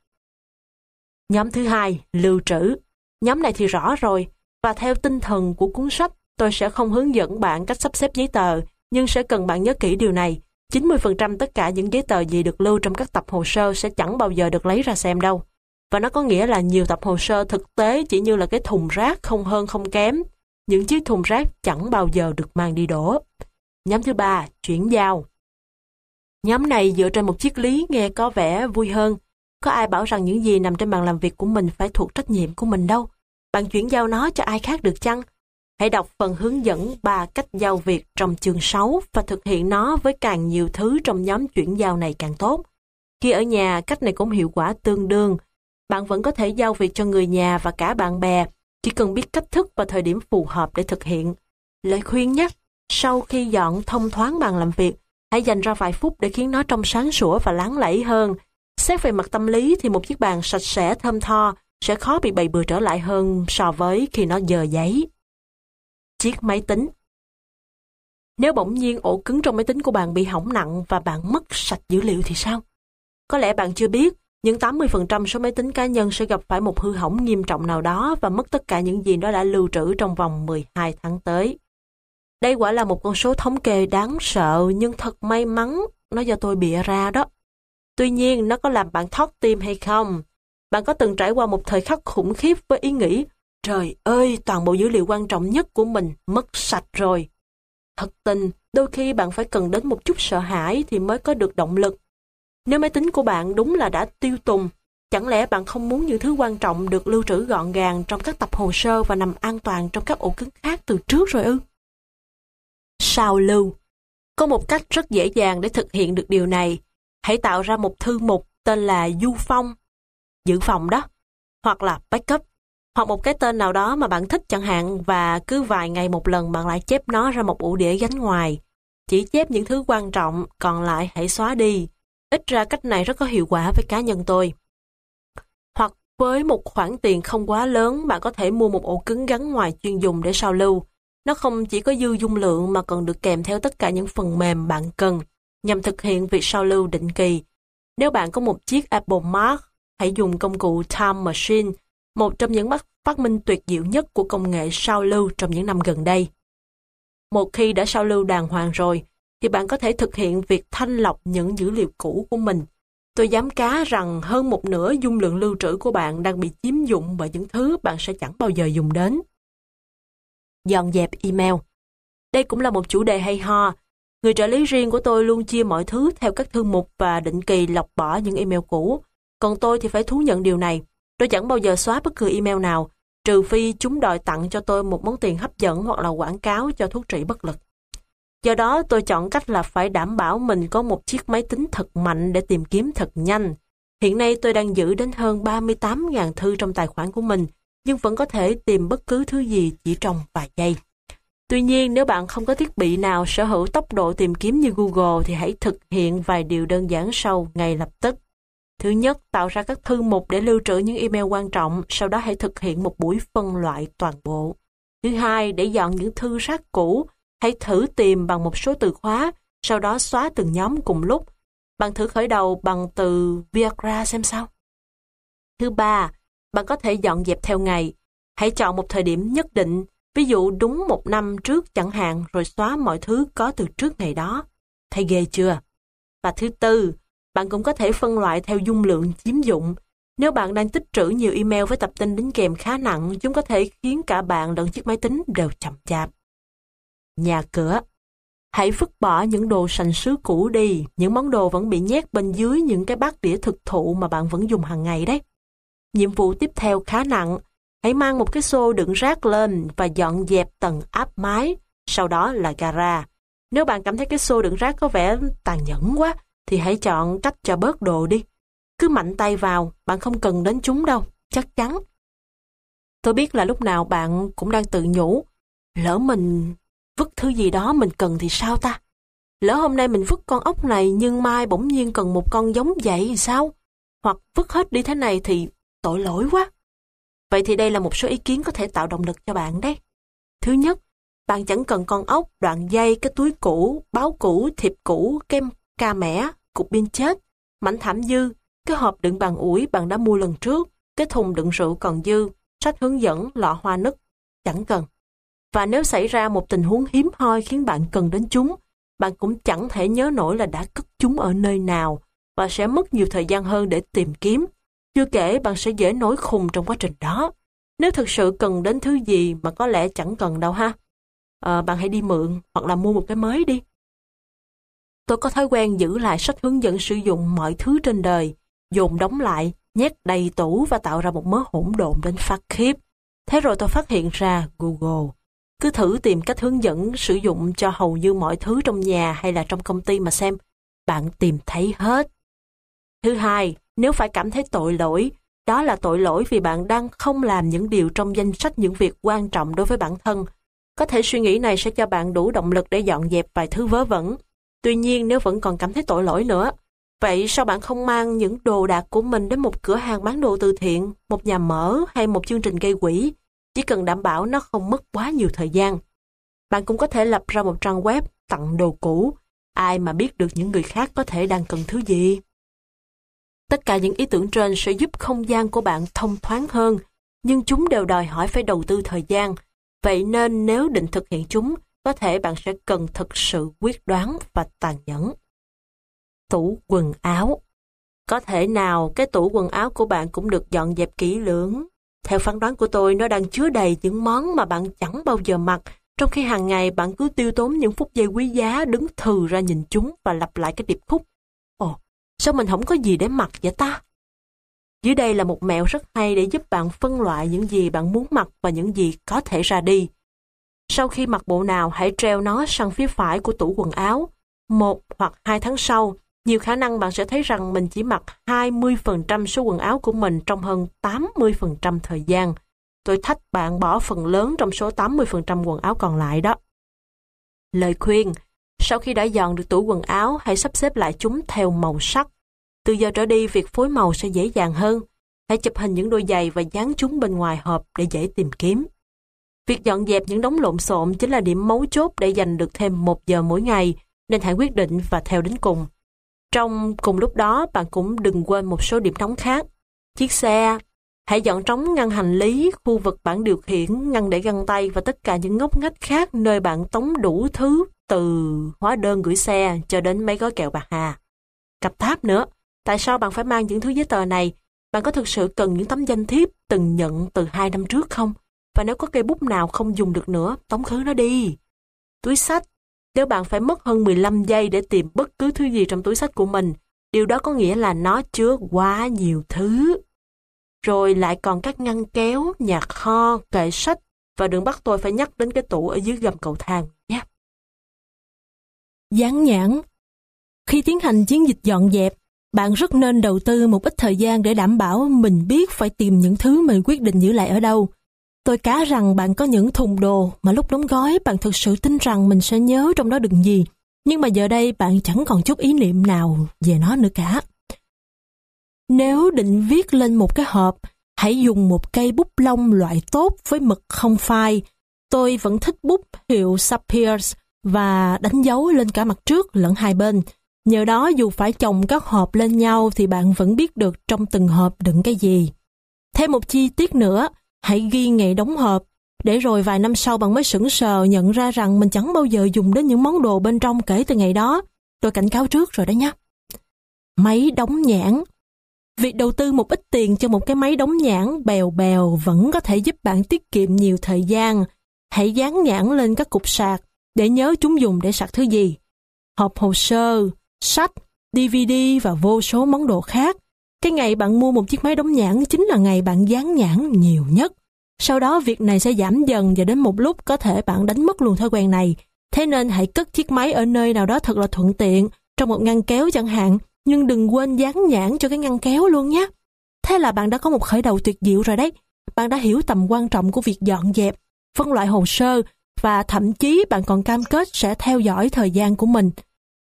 Nhóm thứ hai, lưu trữ. Nhóm này thì rõ rồi, và theo tinh thần của cuốn sách, tôi sẽ không hướng dẫn bạn cách sắp xếp giấy tờ, nhưng sẽ cần bạn nhớ kỹ điều này. 90% tất cả những giấy tờ gì được lưu trong các tập hồ sơ sẽ chẳng bao giờ được lấy ra xem đâu. Và nó có nghĩa là nhiều tập hồ sơ thực tế chỉ như là cái thùng rác không hơn không kém. Những chiếc thùng rác chẳng bao giờ được mang đi đổ. Nhóm thứ ba, chuyển giao. Nhóm này dựa trên một triết lý nghe có vẻ vui hơn. Có ai bảo rằng những gì nằm trên bàn làm việc của mình phải thuộc trách nhiệm của mình đâu. Bạn chuyển giao nó cho ai khác được chăng? Hãy đọc phần hướng dẫn ba cách giao việc trong chương 6 và thực hiện nó với càng nhiều thứ trong nhóm chuyển giao này càng tốt. Khi ở nhà, cách này cũng hiệu quả tương đương. Bạn vẫn có thể giao việc cho người nhà và cả bạn bè, chỉ cần biết cách thức và thời điểm phù hợp để thực hiện. Lời khuyên nhé, sau khi dọn thông thoáng bàn làm việc, hãy dành ra vài phút để khiến nó trong sáng sủa và láng lẫy hơn. Xét về mặt tâm lý thì một chiếc bàn sạch sẽ thơm tho sẽ khó bị bày bừa trở lại hơn so với khi nó dờ giấy. Chiếc máy tính Nếu bỗng nhiên ổ cứng trong máy tính của bạn bị hỏng nặng và bạn mất sạch dữ liệu thì sao? Có lẽ bạn chưa biết, nhưng 80% số máy tính cá nhân sẽ gặp phải một hư hỏng nghiêm trọng nào đó và mất tất cả những gì nó đã lưu trữ trong vòng 12 tháng tới. Đây quả là một con số thống kê đáng sợ nhưng thật may mắn nó do tôi bịa ra đó. Tuy nhiên nó có làm bạn thoát tim hay không? Bạn có từng trải qua một thời khắc khủng khiếp với ý nghĩ Trời ơi, toàn bộ dữ liệu quan trọng nhất của mình mất sạch rồi. Thật tình, đôi khi bạn phải cần đến một chút sợ hãi thì mới có được động lực. Nếu máy tính của bạn đúng là đã tiêu tùng, chẳng lẽ bạn không muốn những thứ quan trọng được lưu trữ gọn gàng trong các tập hồ sơ và nằm an toàn trong các ổ cứng khác từ trước rồi ư? Sao lưu? Có một cách rất dễ dàng để thực hiện được điều này. Hãy tạo ra một thư mục tên là Du Phong, dự phòng đó, hoặc là backup, hoặc một cái tên nào đó mà bạn thích chẳng hạn và cứ vài ngày một lần bạn lại chép nó ra một ổ đĩa gánh ngoài. Chỉ chép những thứ quan trọng, còn lại hãy xóa đi. Ít ra cách này rất có hiệu quả với cá nhân tôi. Hoặc với một khoản tiền không quá lớn, bạn có thể mua một ổ cứng gắn ngoài chuyên dùng để sao lưu. Nó không chỉ có dư dung lượng mà còn được kèm theo tất cả những phần mềm bạn cần nhằm thực hiện việc sao lưu định kỳ. Nếu bạn có một chiếc Apple Mac hãy dùng công cụ Time Machine, một trong những phát minh tuyệt diệu nhất của công nghệ sao lưu trong những năm gần đây. Một khi đã sao lưu đàng hoàng rồi, thì bạn có thể thực hiện việc thanh lọc những dữ liệu cũ của mình. Tôi dám cá rằng hơn một nửa dung lượng lưu trữ của bạn đang bị chiếm dụng bởi những thứ bạn sẽ chẳng bao giờ dùng đến. Dọn dẹp email Đây cũng là một chủ đề hay ho. Người trợ lý riêng của tôi luôn chia mọi thứ theo các thư mục và định kỳ lọc bỏ những email cũ. Còn tôi thì phải thú nhận điều này. Tôi chẳng bao giờ xóa bất cứ email nào, trừ phi chúng đòi tặng cho tôi một món tiền hấp dẫn hoặc là quảng cáo cho thuốc trị bất lực. Do đó tôi chọn cách là phải đảm bảo mình có một chiếc máy tính thật mạnh để tìm kiếm thật nhanh. Hiện nay tôi đang giữ đến hơn 38.000 thư trong tài khoản của mình, nhưng vẫn có thể tìm bất cứ thứ gì chỉ trong vài giây. Tuy nhiên, nếu bạn không có thiết bị nào sở hữu tốc độ tìm kiếm như Google thì hãy thực hiện vài điều đơn giản sau ngay lập tức. Thứ nhất, tạo ra các thư mục để lưu trữ những email quan trọng, sau đó hãy thực hiện một buổi phân loại toàn bộ. Thứ hai, để dọn những thư rác cũ, hãy thử tìm bằng một số từ khóa, sau đó xóa từng nhóm cùng lúc. Bạn thử khởi đầu bằng từ Viagra xem sao. Thứ ba, bạn có thể dọn dẹp theo ngày. Hãy chọn một thời điểm nhất định, ví dụ đúng một năm trước chẳng hạn, rồi xóa mọi thứ có từ trước ngày đó. Thấy ghê chưa? Và thứ tư, bạn cũng có thể phân loại theo dung lượng chiếm dụng. Nếu bạn đang tích trữ nhiều email với tập tin đính kèm khá nặng, chúng có thể khiến cả bạn lẫn chiếc máy tính đều chậm chạp. Nhà cửa Hãy vứt bỏ những đồ sành sứ cũ đi, những món đồ vẫn bị nhét bên dưới những cái bát đĩa thực thụ mà bạn vẫn dùng hàng ngày đấy. Nhiệm vụ tiếp theo khá nặng, hãy mang một cái xô đựng rác lên và dọn dẹp tầng áp mái, sau đó là gara. Nếu bạn cảm thấy cái xô đựng rác có vẻ tàn nhẫn quá, thì hãy chọn cách cho bớt đồ đi. Cứ mạnh tay vào, bạn không cần đến chúng đâu, chắc chắn. Tôi biết là lúc nào bạn cũng đang tự nhủ, lỡ mình vứt thứ gì đó mình cần thì sao ta? Lỡ hôm nay mình vứt con ốc này nhưng mai bỗng nhiên cần một con giống vậy thì sao? Hoặc vứt hết đi thế này thì tội lỗi quá. Vậy thì đây là một số ý kiến có thể tạo động lực cho bạn đấy. Thứ nhất, bạn chẳng cần con ốc, đoạn dây, cái túi cũ, báo cũ, thiệp cũ, kem ca mẻ, cục pin chết, mảnh thảm dư, cái hộp đựng bàn ủi bạn đã mua lần trước, cái thùng đựng rượu còn dư, sách hướng dẫn, lọ hoa nứt, chẳng cần. Và nếu xảy ra một tình huống hiếm hoi khiến bạn cần đến chúng, bạn cũng chẳng thể nhớ nổi là đã cất chúng ở nơi nào và sẽ mất nhiều thời gian hơn để tìm kiếm. Chưa kể bạn sẽ dễ nổi khùng trong quá trình đó. Nếu thực sự cần đến thứ gì mà có lẽ chẳng cần đâu ha. À, bạn hãy đi mượn hoặc là mua một cái mới đi. Tôi có thói quen giữ lại sách hướng dẫn sử dụng mọi thứ trên đời, dồn đóng lại, nhét đầy tủ và tạo ra một mớ hỗn độn đến phát khiếp. Thế rồi tôi phát hiện ra Google. Cứ thử tìm cách hướng dẫn sử dụng cho hầu như mọi thứ trong nhà hay là trong công ty mà xem. Bạn tìm thấy hết. Thứ hai, nếu phải cảm thấy tội lỗi, đó là tội lỗi vì bạn đang không làm những điều trong danh sách những việc quan trọng đối với bản thân. Có thể suy nghĩ này sẽ cho bạn đủ động lực để dọn dẹp vài thứ vớ vẩn. Tuy nhiên nếu vẫn còn cảm thấy tội lỗi nữa, vậy sao bạn không mang những đồ đạc của mình đến một cửa hàng bán đồ từ thiện, một nhà mở hay một chương trình gây quỹ? Chỉ cần đảm bảo nó không mất quá nhiều thời gian. Bạn cũng có thể lập ra một trang web tặng đồ cũ. Ai mà biết được những người khác có thể đang cần thứ gì? Tất cả những ý tưởng trên sẽ giúp không gian của bạn thông thoáng hơn, nhưng chúng đều đòi hỏi phải đầu tư thời gian. Vậy nên nếu định thực hiện chúng, có thể bạn sẽ cần thực sự quyết đoán và tàn nhẫn. Tủ quần áo Có thể nào cái tủ quần áo của bạn cũng được dọn dẹp kỹ lưỡng? Theo phán đoán của tôi, nó đang chứa đầy những món mà bạn chẳng bao giờ mặc, trong khi hàng ngày bạn cứ tiêu tốn những phút giây quý giá đứng thừ ra nhìn chúng và lặp lại cái điệp khúc. Ồ, sao mình không có gì để mặc vậy ta? Dưới đây là một mẹo rất hay để giúp bạn phân loại những gì bạn muốn mặc và những gì có thể ra đi. Sau khi mặc bộ nào, hãy treo nó sang phía phải của tủ quần áo. Một hoặc hai tháng sau, nhiều khả năng bạn sẽ thấy rằng mình chỉ mặc 20% số quần áo của mình trong hơn 80% thời gian. Tôi thách bạn bỏ phần lớn trong số 80% quần áo còn lại đó. Lời khuyên, sau khi đã dọn được tủ quần áo, hãy sắp xếp lại chúng theo màu sắc. Từ giờ trở đi, việc phối màu sẽ dễ dàng hơn. Hãy chụp hình những đôi giày và dán chúng bên ngoài hộp để dễ tìm kiếm. Việc dọn dẹp những đống lộn xộn chính là điểm mấu chốt để giành được thêm một giờ mỗi ngày, nên hãy quyết định và theo đến cùng. Trong cùng lúc đó, bạn cũng đừng quên một số điểm nóng khác. Chiếc xe, hãy dọn trống ngăn hành lý, khu vực bạn điều khiển, ngăn để găng tay và tất cả những ngóc ngách khác nơi bạn tống đủ thứ từ hóa đơn gửi xe cho đến mấy gói kẹo bạc hà. Cặp tháp nữa, tại sao bạn phải mang những thứ giấy tờ này? Bạn có thực sự cần những tấm danh thiếp từng nhận từ hai năm trước không? Và nếu có cây bút nào không dùng được nữa, tống khứ nó đi. Túi sách. Nếu bạn phải mất hơn 15 giây để tìm bất cứ thứ gì trong túi sách của mình, điều đó có nghĩa là nó chứa quá nhiều thứ. rồi lại còn các ngăn kéo, nhà kho, kệ sách và đừng bắt tôi phải nhắc đến cái tủ ở dưới gầm cầu thang nhé. Dán nhãn Khi tiến hành chiến dịch dọn dẹp, bạn rất nên đầu tư một ít thời gian để đảm bảo mình biết phải tìm những thứ mình quyết định giữ lại ở đâu. Tôi cá rằng bạn có những thùng đồ mà lúc đóng gói bạn thực sự tin rằng mình sẽ nhớ trong đó đựng gì. Nhưng mà giờ đây bạn chẳng còn chút ý niệm nào về nó nữa cả. Nếu định viết lên một cái hộp, hãy dùng một cây bút lông loại tốt với mực không phai. Tôi vẫn thích bút hiệu Sapiers và đánh dấu lên cả mặt trước lẫn hai bên. Nhờ đó dù phải chồng các hộp lên nhau thì bạn vẫn biết được trong từng hộp đựng cái gì. Thêm một chi tiết nữa, hãy ghi ngày đóng hộp, để rồi vài năm sau bạn mới sững sờ nhận ra rằng mình chẳng bao giờ dùng đến những món đồ bên trong kể từ ngày đó. Tôi cảnh cáo trước rồi đó nhé. Máy đóng nhãn Việc đầu tư một ít tiền cho một cái máy đóng nhãn bèo bèo vẫn có thể giúp bạn tiết kiệm nhiều thời gian. Hãy dán nhãn lên các cục sạc để nhớ chúng dùng để sạc thứ gì. Hộp hồ sơ, sách, DVD và vô số món đồ khác. Cái ngày bạn mua một chiếc máy đóng nhãn chính là ngày bạn dán nhãn nhiều nhất. Sau đó việc này sẽ giảm dần và đến một lúc có thể bạn đánh mất luôn thói quen này. Thế nên hãy cất chiếc máy ở nơi nào đó thật là thuận tiện, trong một ngăn kéo chẳng hạn, nhưng đừng quên dán nhãn cho cái ngăn kéo luôn nhé. Thế là bạn đã có một khởi đầu tuyệt diệu rồi đấy. Bạn đã hiểu tầm quan trọng của việc dọn dẹp, phân loại hồ sơ và thậm chí bạn còn cam kết sẽ theo dõi thời gian của mình.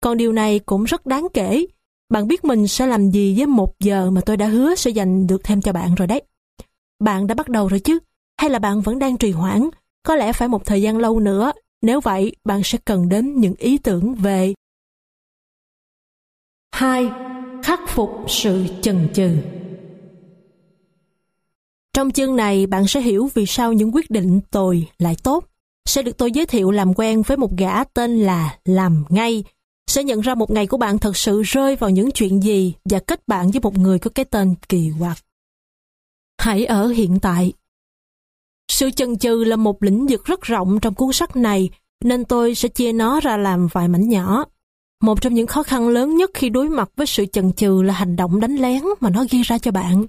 Còn điều này cũng rất đáng kể. Bạn biết mình sẽ làm gì với một giờ mà tôi đã hứa sẽ dành được thêm cho bạn rồi đấy. Bạn đã bắt đầu rồi chứ? Hay là bạn vẫn đang trì hoãn? Có lẽ phải một thời gian lâu nữa. Nếu vậy, bạn sẽ cần đến những ý tưởng về 2. Khắc phục sự chần chừ Trong chương này bạn sẽ hiểu vì sao những quyết định tồi lại tốt. Sẽ được tôi giới thiệu làm quen với một gã tên là Làm Ngay. Sẽ nhận ra một ngày của bạn thật sự rơi vào những chuyện gì và kết bạn với một người có cái tên kỳ quặc. Hãy ở hiện tại. Sự chần chừ là một lĩnh vực rất rộng trong cuốn sách này nên tôi sẽ chia nó ra làm vài mảnh nhỏ. Một trong những khó khăn lớn nhất khi đối mặt với sự chần chừ là hành động đánh lén mà nó gây ra cho bạn.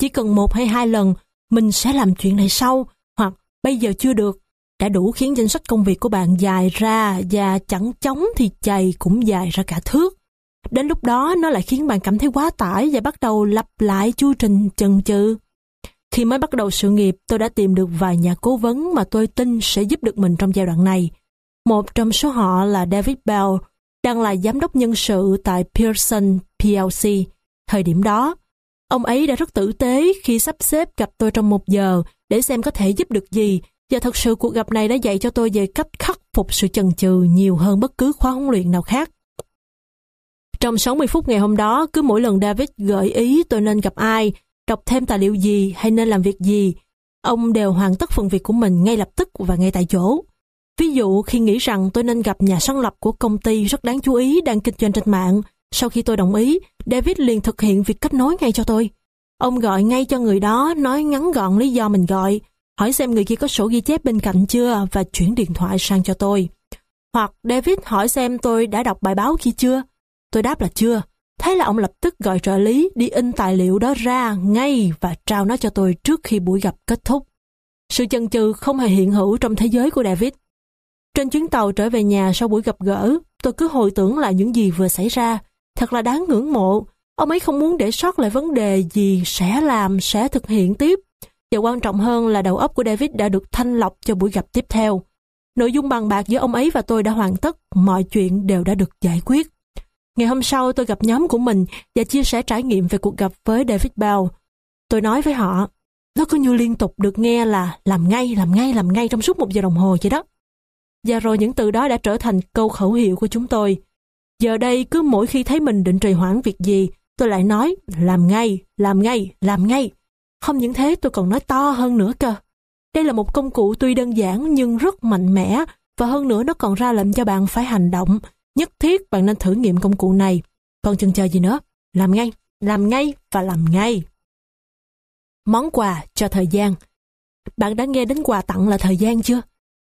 Chỉ cần một hay hai lần, mình sẽ làm chuyện này sau, hoặc bây giờ chưa được, đã đủ khiến danh sách công việc của bạn dài ra và chẳng chóng thì chày cũng dài ra cả thước. Đến lúc đó nó lại khiến bạn cảm thấy quá tải và bắt đầu lặp lại chu trình chần chừ. Khi mới bắt đầu sự nghiệp, tôi đã tìm được vài nhà cố vấn mà tôi tin sẽ giúp được mình trong giai đoạn này. Một trong số họ là David Bell, đang là giám đốc nhân sự tại Pearson PLC. Thời điểm đó, ông ấy đã rất tử tế khi sắp xếp gặp tôi trong một giờ để xem có thể giúp được gì và thật sự cuộc gặp này đã dạy cho tôi về cách khắc phục sự chần chừ nhiều hơn bất cứ khóa huấn luyện nào khác. Trong 60 phút ngày hôm đó, cứ mỗi lần David gợi ý tôi nên gặp ai, đọc thêm tài liệu gì hay nên làm việc gì, ông đều hoàn tất phần việc của mình ngay lập tức và ngay tại chỗ. Ví dụ khi nghĩ rằng tôi nên gặp nhà sáng lập của công ty rất đáng chú ý đang kinh doanh trên mạng, sau khi tôi đồng ý, David liền thực hiện việc kết nối ngay cho tôi. Ông gọi ngay cho người đó, nói ngắn gọn lý do mình gọi, hỏi xem người kia có sổ ghi chép bên cạnh chưa và chuyển điện thoại sang cho tôi. Hoặc David hỏi xem tôi đã đọc bài báo kia chưa. Tôi đáp là chưa. Thế là ông lập tức gọi trợ lý đi in tài liệu đó ra ngay và trao nó cho tôi trước khi buổi gặp kết thúc. Sự chần chừ không hề hiện hữu trong thế giới của David. Trên chuyến tàu trở về nhà sau buổi gặp gỡ, tôi cứ hồi tưởng lại những gì vừa xảy ra. Thật là đáng ngưỡng mộ. Ông ấy không muốn để sót lại vấn đề gì sẽ làm, sẽ thực hiện tiếp. Và quan trọng hơn là đầu óc của David đã được thanh lọc cho buổi gặp tiếp theo. Nội dung bàn bạc giữa ông ấy và tôi đã hoàn tất, mọi chuyện đều đã được giải quyết. Ngày hôm sau tôi gặp nhóm của mình và chia sẻ trải nghiệm về cuộc gặp với David Bell. Tôi nói với họ, nó cứ như liên tục được nghe là làm ngay, làm ngay, làm ngay trong suốt một giờ đồng hồ vậy đó. Và rồi những từ đó đã trở thành câu khẩu hiệu của chúng tôi. Giờ đây cứ mỗi khi thấy mình định trì hoãn việc gì, tôi lại nói làm ngay, làm ngay, làm ngay. Không những thế tôi còn nói to hơn nữa cơ. Đây là một công cụ tuy đơn giản nhưng rất mạnh mẽ và hơn nữa nó còn ra lệnh cho bạn phải hành động. Nhất thiết bạn nên thử nghiệm công cụ này. Còn chần chờ gì nữa? Làm ngay, làm ngay và làm ngay. Món quà cho thời gian Bạn đã nghe đến quà tặng là thời gian chưa?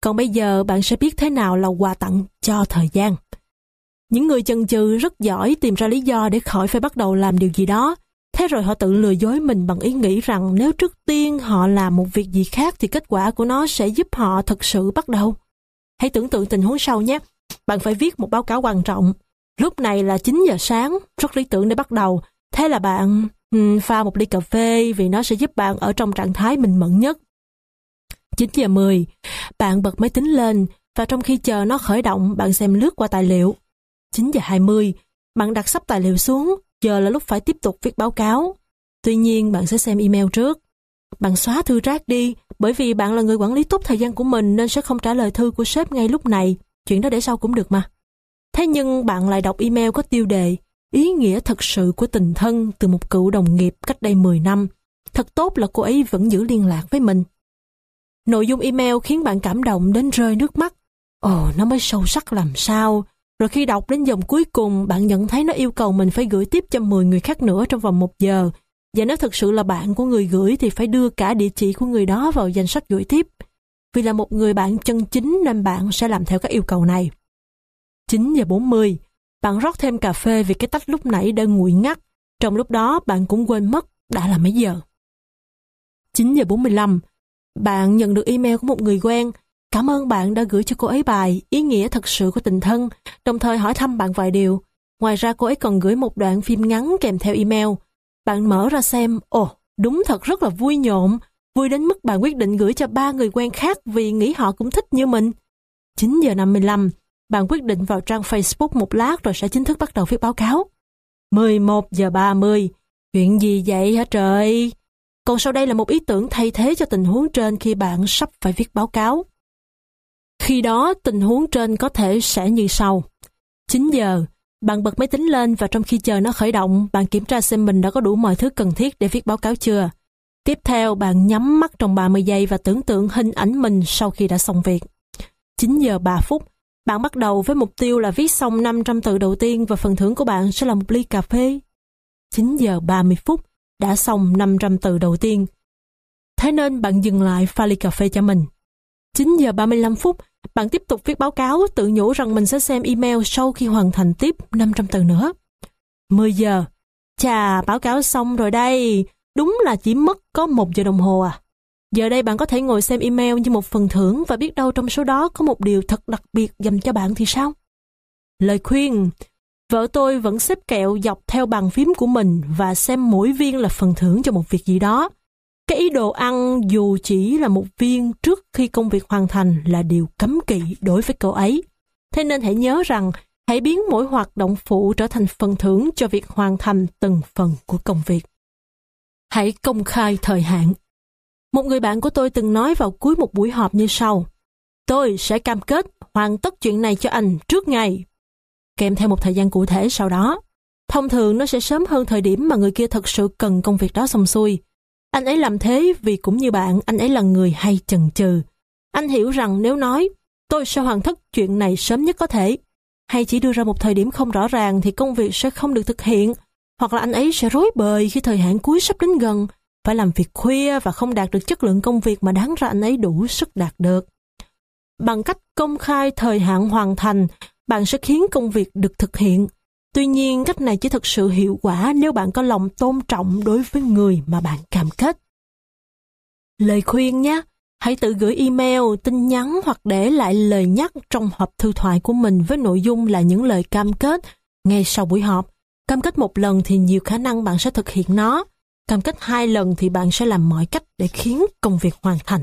Còn bây giờ bạn sẽ biết thế nào là quà tặng cho thời gian. Những người chần chừ rất giỏi tìm ra lý do để khỏi phải bắt đầu làm điều gì đó. Thế rồi họ tự lừa dối mình bằng ý nghĩ rằng nếu trước tiên họ làm một việc gì khác thì kết quả của nó sẽ giúp họ thực sự bắt đầu. Hãy tưởng tượng tình huống sau nhé. Bạn phải viết một báo cáo quan trọng. Lúc này là 9 giờ sáng, rất lý tưởng để bắt đầu. Thế là bạn um, pha một ly cà phê vì nó sẽ giúp bạn ở trong trạng thái mình mẫn nhất. 9 giờ 10, bạn bật máy tính lên và trong khi chờ nó khởi động, bạn xem lướt qua tài liệu. 9 giờ 20, bạn đặt sắp tài liệu xuống, giờ là lúc phải tiếp tục viết báo cáo. Tuy nhiên, bạn sẽ xem email trước. Bạn xóa thư rác đi, bởi vì bạn là người quản lý tốt thời gian của mình nên sẽ không trả lời thư của sếp ngay lúc này. Chuyện đó để sau cũng được mà. Thế nhưng bạn lại đọc email có tiêu đề ý nghĩa thật sự của tình thân từ một cựu đồng nghiệp cách đây 10 năm. Thật tốt là cô ấy vẫn giữ liên lạc với mình. Nội dung email khiến bạn cảm động đến rơi nước mắt. Ồ, nó mới sâu sắc làm sao. Rồi khi đọc đến dòng cuối cùng, bạn nhận thấy nó yêu cầu mình phải gửi tiếp cho 10 người khác nữa trong vòng một giờ. Và nếu thực sự là bạn của người gửi thì phải đưa cả địa chỉ của người đó vào danh sách gửi tiếp. Vì là một người bạn chân chính nên bạn sẽ làm theo các yêu cầu này. 9 giờ 40, bạn rót thêm cà phê vì cái tách lúc nãy đã nguội ngắt. Trong lúc đó bạn cũng quên mất đã là mấy giờ. 9 giờ 45, bạn nhận được email của một người quen. Cảm ơn bạn đã gửi cho cô ấy bài Ý nghĩa thật sự của tình thân, đồng thời hỏi thăm bạn vài điều. Ngoài ra cô ấy còn gửi một đoạn phim ngắn kèm theo email. Bạn mở ra xem, ồ, đúng thật rất là vui nhộn, vui đến mức bạn quyết định gửi cho ba người quen khác vì nghĩ họ cũng thích như mình. 9 giờ 55, bạn quyết định vào trang Facebook một lát rồi sẽ chính thức bắt đầu viết báo cáo. 11 giờ 30, chuyện gì vậy hả trời? Còn sau đây là một ý tưởng thay thế cho tình huống trên khi bạn sắp phải viết báo cáo. Khi đó, tình huống trên có thể sẽ như sau. 9 giờ, bạn bật máy tính lên và trong khi chờ nó khởi động, bạn kiểm tra xem mình đã có đủ mọi thứ cần thiết để viết báo cáo chưa. Tiếp theo, bạn nhắm mắt trong 30 giây và tưởng tượng hình ảnh mình sau khi đã xong việc. 9 giờ 3 phút, bạn bắt đầu với mục tiêu là viết xong 500 từ đầu tiên và phần thưởng của bạn sẽ là một ly cà phê. 9 giờ 30 phút, đã xong 500 từ đầu tiên. Thế nên bạn dừng lại pha ly cà phê cho mình. 9 giờ 35 phút, bạn tiếp tục viết báo cáo tự nhủ rằng mình sẽ xem email sau khi hoàn thành tiếp 500 từ nữa. 10 giờ, chà, báo cáo xong rồi đây, đúng là chỉ mất có một giờ đồng hồ à. Giờ đây bạn có thể ngồi xem email như một phần thưởng và biết đâu trong số đó có một điều thật đặc biệt dành cho bạn thì sao? Lời khuyên, vợ tôi vẫn xếp kẹo dọc theo bàn phím của mình và xem mỗi viên là phần thưởng cho một việc gì đó. Cái ý đồ ăn dù chỉ là một viên trước khi công việc hoàn thành là điều cấm kỵ đối với cậu ấy. Thế nên hãy nhớ rằng, hãy biến mỗi hoạt động phụ trở thành phần thưởng cho việc hoàn thành từng phần của công việc. Hãy công khai thời hạn. Một người bạn của tôi từng nói vào cuối một buổi họp như sau. Tôi sẽ cam kết hoàn tất chuyện này cho anh trước ngày. Kèm theo một thời gian cụ thể sau đó. Thông thường nó sẽ sớm hơn thời điểm mà người kia thật sự cần công việc đó xong xuôi. Anh ấy làm thế vì cũng như bạn, anh ấy là người hay chần chừ. Anh hiểu rằng nếu nói, tôi sẽ hoàn tất chuyện này sớm nhất có thể, hay chỉ đưa ra một thời điểm không rõ ràng thì công việc sẽ không được thực hiện, hoặc là anh ấy sẽ rối bời khi thời hạn cuối sắp đến gần, phải làm việc khuya và không đạt được chất lượng công việc mà đáng ra anh ấy đủ sức đạt được. Bằng cách công khai thời hạn hoàn thành, bạn sẽ khiến công việc được thực hiện. Tuy nhiên, cách này chỉ thực sự hiệu quả nếu bạn có lòng tôn trọng đối với người mà bạn cam kết. Lời khuyên nhé, hãy tự gửi email, tin nhắn hoặc để lại lời nhắc trong hộp thư thoại của mình với nội dung là những lời cam kết ngay sau buổi họp. Cam kết một lần thì nhiều khả năng bạn sẽ thực hiện nó. Cam kết hai lần thì bạn sẽ làm mọi cách để khiến công việc hoàn thành.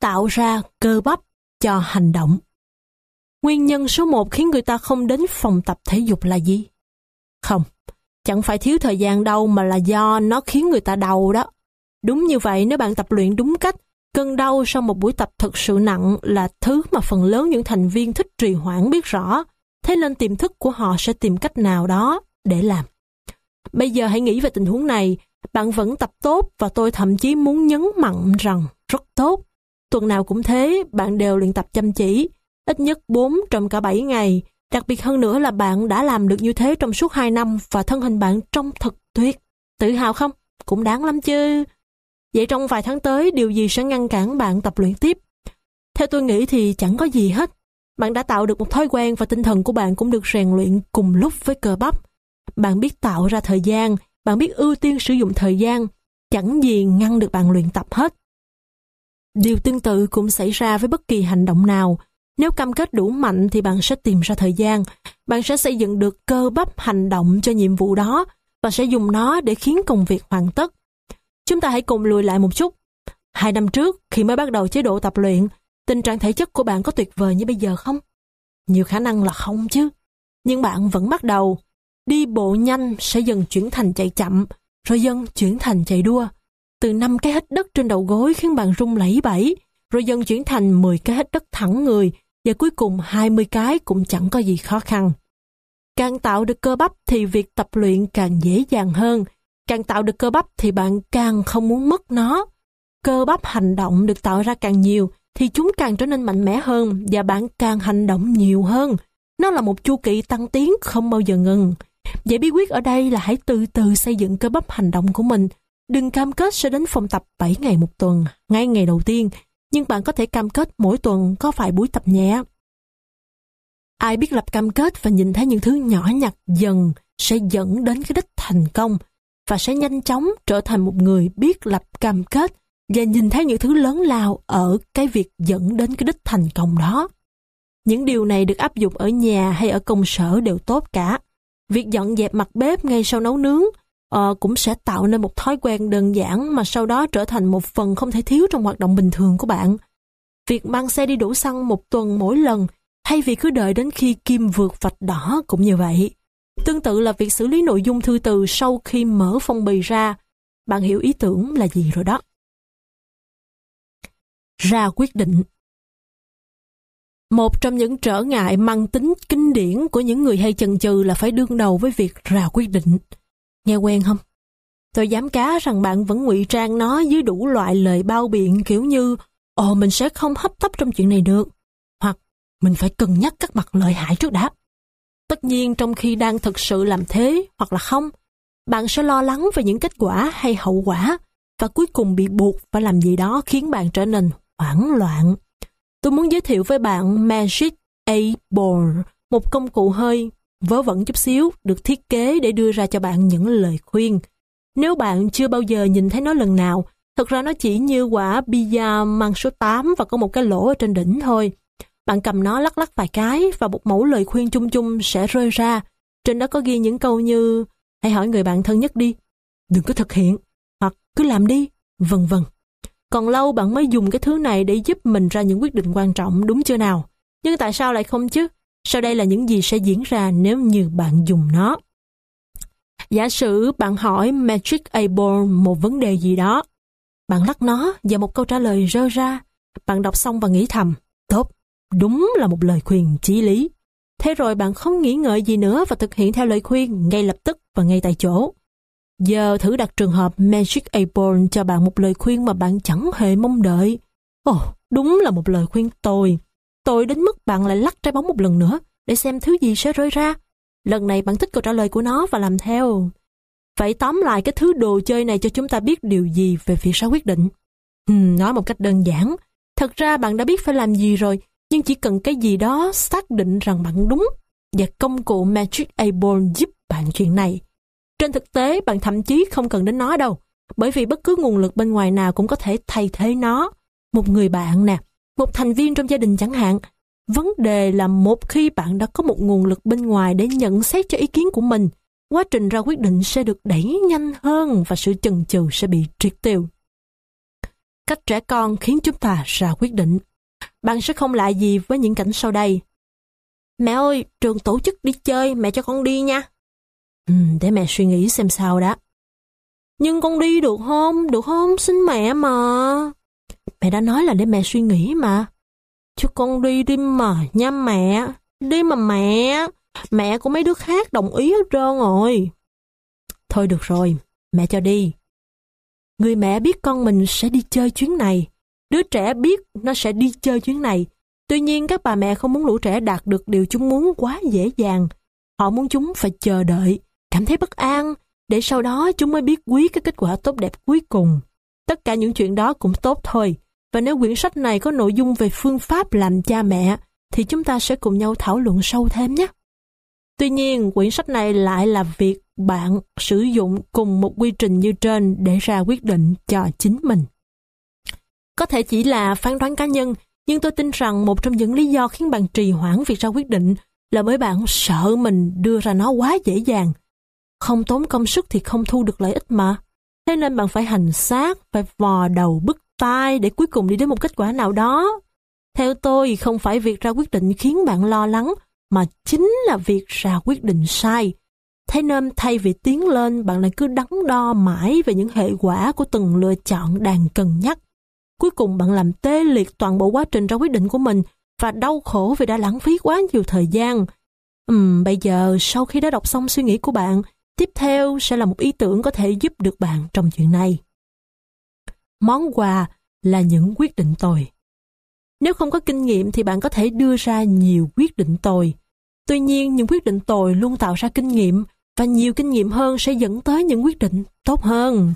Tạo ra cơ bắp cho hành động. Nguyên nhân số một khiến người ta không đến phòng tập thể dục là gì? Không, chẳng phải thiếu thời gian đâu mà là do nó khiến người ta đau đó. Đúng như vậy nếu bạn tập luyện đúng cách, cơn đau sau một buổi tập thực sự nặng là thứ mà phần lớn những thành viên thích trì hoãn biết rõ, thế nên tiềm thức của họ sẽ tìm cách nào đó để làm. Bây giờ hãy nghĩ về tình huống này, bạn vẫn tập tốt và tôi thậm chí muốn nhấn mạnh rằng rất tốt. Tuần nào cũng thế, bạn đều luyện tập chăm chỉ, ít nhất 4 trong cả 7 ngày. Đặc biệt hơn nữa là bạn đã làm được như thế trong suốt 2 năm và thân hình bạn trông thật tuyệt. Tự hào không? Cũng đáng lắm chứ. Vậy trong vài tháng tới, điều gì sẽ ngăn cản bạn tập luyện tiếp? Theo tôi nghĩ thì chẳng có gì hết. Bạn đã tạo được một thói quen và tinh thần của bạn cũng được rèn luyện cùng lúc với cơ bắp. Bạn biết tạo ra thời gian, bạn biết ưu tiên sử dụng thời gian, chẳng gì ngăn được bạn luyện tập hết. Điều tương tự cũng xảy ra với bất kỳ hành động nào. Nếu cam kết đủ mạnh thì bạn sẽ tìm ra thời gian, bạn sẽ xây dựng được cơ bắp hành động cho nhiệm vụ đó và sẽ dùng nó để khiến công việc hoàn tất. Chúng ta hãy cùng lùi lại một chút. Hai năm trước, khi mới bắt đầu chế độ tập luyện, tình trạng thể chất của bạn có tuyệt vời như bây giờ không? Nhiều khả năng là không chứ. Nhưng bạn vẫn bắt đầu. Đi bộ nhanh sẽ dần chuyển thành chạy chậm, rồi dần chuyển thành chạy đua. Từ năm cái hít đất trên đầu gối khiến bạn rung lẩy bẩy, rồi dần chuyển thành 10 cái hít đất thẳng người, và cuối cùng 20 cái cũng chẳng có gì khó khăn. Càng tạo được cơ bắp thì việc tập luyện càng dễ dàng hơn. Càng tạo được cơ bắp thì bạn càng không muốn mất nó. Cơ bắp hành động được tạo ra càng nhiều thì chúng càng trở nên mạnh mẽ hơn và bạn càng hành động nhiều hơn. Nó là một chu kỳ tăng tiến không bao giờ ngừng. Vậy bí quyết ở đây là hãy từ từ xây dựng cơ bắp hành động của mình. Đừng cam kết sẽ đến phòng tập 7 ngày một tuần, ngay ngày đầu tiên, nhưng bạn có thể cam kết mỗi tuần có vài buổi tập nhẹ. Ai biết lập cam kết và nhìn thấy những thứ nhỏ nhặt dần sẽ dẫn đến cái đích thành công và sẽ nhanh chóng trở thành một người biết lập cam kết và nhìn thấy những thứ lớn lao ở cái việc dẫn đến cái đích thành công đó. Những điều này được áp dụng ở nhà hay ở công sở đều tốt cả. Việc dọn dẹp mặt bếp ngay sau nấu nướng uh, cũng sẽ tạo nên một thói quen đơn giản mà sau đó trở thành một phần không thể thiếu trong hoạt động bình thường của bạn. Việc mang xe đi đổ xăng một tuần mỗi lần thay vì cứ đợi đến khi kim vượt vạch đỏ cũng như vậy. Tương tự là việc xử lý nội dung thư từ sau khi mở phong bì ra. Bạn hiểu ý tưởng là gì rồi đó. Ra quyết định Một trong những trở ngại mang tính kinh điển của những người hay chần chừ là phải đương đầu với việc ra quyết định. Nghe quen không? Tôi dám cá rằng bạn vẫn ngụy trang nó dưới đủ loại lời bao biện kiểu như Ồ mình sẽ không hấp tấp trong chuyện này được. Hoặc mình phải cân nhắc các mặt lợi hại trước đã. Tất nhiên trong khi đang thực sự làm thế hoặc là không, bạn sẽ lo lắng về những kết quả hay hậu quả và cuối cùng bị buộc phải làm gì đó khiến bạn trở nên hoảng loạn. Tôi muốn giới thiệu với bạn Magic A Ball, một công cụ hơi vớ vẩn chút xíu được thiết kế để đưa ra cho bạn những lời khuyên. Nếu bạn chưa bao giờ nhìn thấy nó lần nào, thật ra nó chỉ như quả bia mang số 8 và có một cái lỗ ở trên đỉnh thôi. Bạn cầm nó lắc lắc vài cái và một mẫu lời khuyên chung chung sẽ rơi ra. Trên đó có ghi những câu như hãy hỏi người bạn thân nhất đi, đừng có thực hiện, hoặc cứ làm đi, vân vân. Còn lâu bạn mới dùng cái thứ này để giúp mình ra những quyết định quan trọng đúng chưa nào? Nhưng tại sao lại không chứ? Sau đây là những gì sẽ diễn ra nếu như bạn dùng nó. Giả sử bạn hỏi Magic Able một vấn đề gì đó. Bạn lắc nó và một câu trả lời rơi ra. Bạn đọc xong và nghĩ thầm, tốt, đúng là một lời khuyên chí lý. Thế rồi bạn không nghĩ ngợi gì nữa và thực hiện theo lời khuyên ngay lập tức và ngay tại chỗ. Giờ thử đặt trường hợp Magic Able cho bạn một lời khuyên mà bạn chẳng hề mong đợi. Ồ, oh, đúng là một lời khuyên tồi tôi đến mức bạn lại lắc trái bóng một lần nữa để xem thứ gì sẽ rơi ra. Lần này bạn thích câu trả lời của nó và làm theo. Vậy tóm lại cái thứ đồ chơi này cho chúng ta biết điều gì về việc sao quyết định. Hmm, nói một cách đơn giản, thật ra bạn đã biết phải làm gì rồi, nhưng chỉ cần cái gì đó xác định rằng bạn đúng và công cụ Magic Able giúp bạn chuyện này. Trên thực tế, bạn thậm chí không cần đến nó đâu, bởi vì bất cứ nguồn lực bên ngoài nào cũng có thể thay thế nó. Một người bạn nè, một thành viên trong gia đình chẳng hạn. Vấn đề là một khi bạn đã có một nguồn lực bên ngoài để nhận xét cho ý kiến của mình, quá trình ra quyết định sẽ được đẩy nhanh hơn và sự chần chừ sẽ bị triệt tiêu. Cách trẻ con khiến chúng ta ra quyết định. Bạn sẽ không lạ gì với những cảnh sau đây. Mẹ ơi, trường tổ chức đi chơi, mẹ cho con đi nha. Ừ, để mẹ suy nghĩ xem sao đã. Nhưng con đi được không? Được không? Xin mẹ mà. Mẹ đã nói là để mẹ suy nghĩ mà. Chứ con đi đi mà, nha mẹ. Đi mà mẹ. Mẹ của mấy đứa khác đồng ý hết trơn rồi. Thôi được rồi, mẹ cho đi. Người mẹ biết con mình sẽ đi chơi chuyến này. Đứa trẻ biết nó sẽ đi chơi chuyến này. Tuy nhiên các bà mẹ không muốn lũ trẻ đạt được điều chúng muốn quá dễ dàng. Họ muốn chúng phải chờ đợi, cảm thấy bất an, để sau đó chúng mới biết quý cái kết quả tốt đẹp cuối cùng. Tất cả những chuyện đó cũng tốt thôi. Và nếu quyển sách này có nội dung về phương pháp làm cha mẹ, thì chúng ta sẽ cùng nhau thảo luận sâu thêm nhé. Tuy nhiên, quyển sách này lại là việc bạn sử dụng cùng một quy trình như trên để ra quyết định cho chính mình. Có thể chỉ là phán đoán cá nhân, nhưng tôi tin rằng một trong những lý do khiến bạn trì hoãn việc ra quyết định là bởi bạn sợ mình đưa ra nó quá dễ dàng. Không tốn công sức thì không thu được lợi ích mà. Thế nên bạn phải hành xác, phải vò đầu bứt tai để cuối cùng đi đến một kết quả nào đó. Theo tôi, không phải việc ra quyết định khiến bạn lo lắng, mà chính là việc ra quyết định sai. Thế nên thay vì tiến lên, bạn lại cứ đắn đo mãi về những hệ quả của từng lựa chọn đang cân nhắc. Cuối cùng bạn làm tê liệt toàn bộ quá trình ra quyết định của mình và đau khổ vì đã lãng phí quá nhiều thời gian. Ừm, bây giờ sau khi đã đọc xong suy nghĩ của bạn, tiếp theo sẽ là một ý tưởng có thể giúp được bạn trong chuyện này. Món quà là những quyết định tồi. Nếu không có kinh nghiệm thì bạn có thể đưa ra nhiều quyết định tồi. Tuy nhiên, những quyết định tồi luôn tạo ra kinh nghiệm và nhiều kinh nghiệm hơn sẽ dẫn tới những quyết định tốt hơn.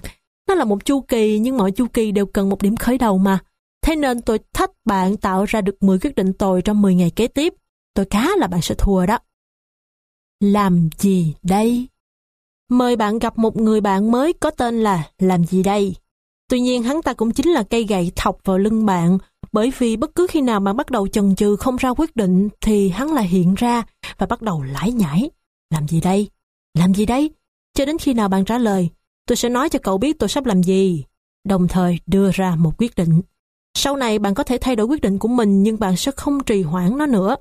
Nó là một chu kỳ nhưng mọi chu kỳ đều cần một điểm khởi đầu mà. Thế nên tôi thách bạn tạo ra được 10 quyết định tồi trong 10 ngày kế tiếp. Tôi cá là bạn sẽ thua đó. Làm gì đây? Mời bạn gặp một người bạn mới có tên là Làm gì đây? Tuy nhiên hắn ta cũng chính là cây gậy thọc vào lưng bạn bởi vì bất cứ khi nào bạn bắt đầu chần chừ không ra quyết định thì hắn lại hiện ra và bắt đầu lải nhải. Làm gì đây? Làm gì đây? Cho đến khi nào bạn trả lời, tôi sẽ nói cho cậu biết tôi sắp làm gì. Đồng thời đưa ra một quyết định. Sau này bạn có thể thay đổi quyết định của mình nhưng bạn sẽ không trì hoãn nó nữa.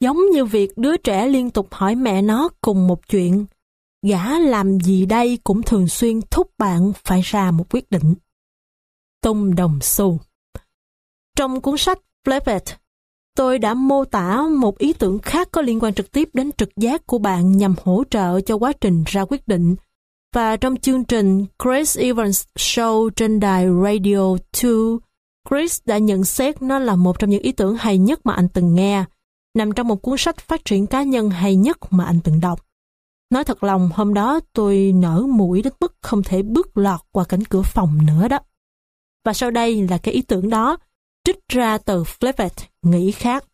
Giống như việc đứa trẻ liên tục hỏi mẹ nó cùng một chuyện. Gã làm gì đây cũng thường xuyên thúc bạn phải ra một quyết định. Tung đồng xu Trong cuốn sách Flipped, tôi đã mô tả một ý tưởng khác có liên quan trực tiếp đến trực giác của bạn nhằm hỗ trợ cho quá trình ra quyết định. Và trong chương trình Chris Evans Show trên đài Radio 2, Chris đã nhận xét nó là một trong những ý tưởng hay nhất mà anh từng nghe, nằm trong một cuốn sách phát triển cá nhân hay nhất mà anh từng đọc. Nói thật lòng, hôm đó tôi nở mũi đến mức không thể bước lọt qua cánh cửa phòng nữa đó. Và sau đây là cái ý tưởng đó, trích ra từ Flippet, nghĩ khác.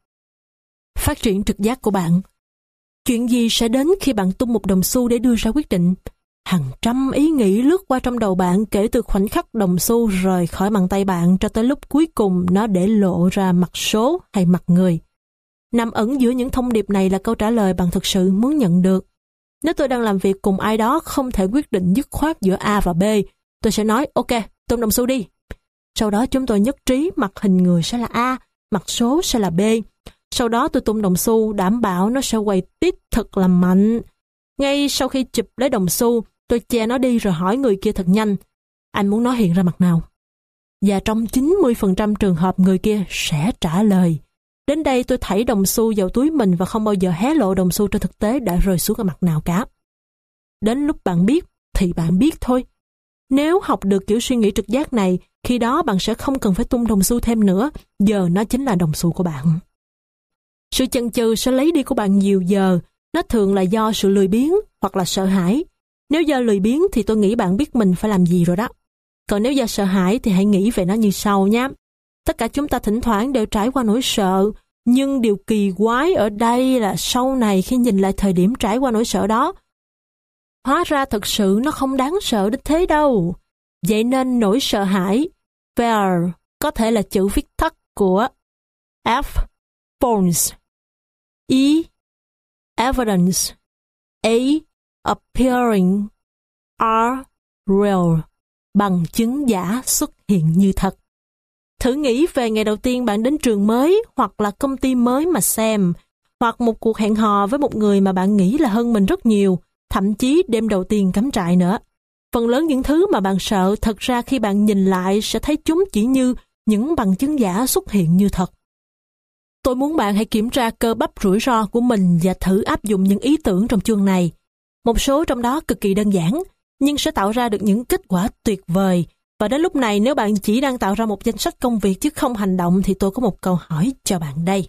Phát triển trực giác của bạn. Chuyện gì sẽ đến khi bạn tung một đồng xu để đưa ra quyết định? Hàng trăm ý nghĩ lướt qua trong đầu bạn kể từ khoảnh khắc đồng xu rời khỏi bàn tay bạn cho tới lúc cuối cùng nó để lộ ra mặt số hay mặt người. Nằm ẩn giữa những thông điệp này là câu trả lời bạn thực sự muốn nhận được. Nếu tôi đang làm việc cùng ai đó không thể quyết định dứt khoát giữa A và B, tôi sẽ nói ok, tung đồng xu đi. Sau đó chúng tôi nhất trí mặt hình người sẽ là A, mặt số sẽ là B. Sau đó tôi tung đồng xu đảm bảo nó sẽ quay tít thật là mạnh. Ngay sau khi chụp lấy đồng xu, tôi che nó đi rồi hỏi người kia thật nhanh. Anh muốn nó hiện ra mặt nào? Và trong 90% trường hợp người kia sẽ trả lời. Đến đây tôi thảy đồng xu vào túi mình và không bao giờ hé lộ đồng xu trên thực tế đã rơi xuống ở mặt nào cả. Đến lúc bạn biết, thì bạn biết thôi. Nếu học được kiểu suy nghĩ trực giác này, khi đó bạn sẽ không cần phải tung đồng xu thêm nữa, giờ nó chính là đồng xu của bạn. Sự chần chừ sẽ lấy đi của bạn nhiều giờ, nó thường là do sự lười biếng hoặc là sợ hãi. Nếu do lười biếng thì tôi nghĩ bạn biết mình phải làm gì rồi đó. Còn nếu do sợ hãi thì hãy nghĩ về nó như sau nhé. Tất cả chúng ta thỉnh thoảng đều trải qua nỗi sợ, nhưng điều kỳ quái ở đây là sau này khi nhìn lại thời điểm trải qua nỗi sợ đó, hóa ra thật sự nó không đáng sợ đến thế đâu. Vậy nên nỗi sợ hãi, fear, có thể là chữ viết tắt của F, bones E, evidence, A, appearing, R, real, bằng chứng giả xuất hiện như thật. Thử nghĩ về ngày đầu tiên bạn đến trường mới hoặc là công ty mới mà xem, hoặc một cuộc hẹn hò với một người mà bạn nghĩ là hơn mình rất nhiều, thậm chí đêm đầu tiên cắm trại nữa. Phần lớn những thứ mà bạn sợ thật ra khi bạn nhìn lại sẽ thấy chúng chỉ như những bằng chứng giả xuất hiện như thật. Tôi muốn bạn hãy kiểm tra cơ bắp rủi ro của mình và thử áp dụng những ý tưởng trong chương này. Một số trong đó cực kỳ đơn giản, nhưng sẽ tạo ra được những kết quả tuyệt vời và đến lúc này, nếu bạn chỉ đang tạo ra một danh sách công việc chứ không hành động, thì tôi có một câu hỏi cho bạn đây.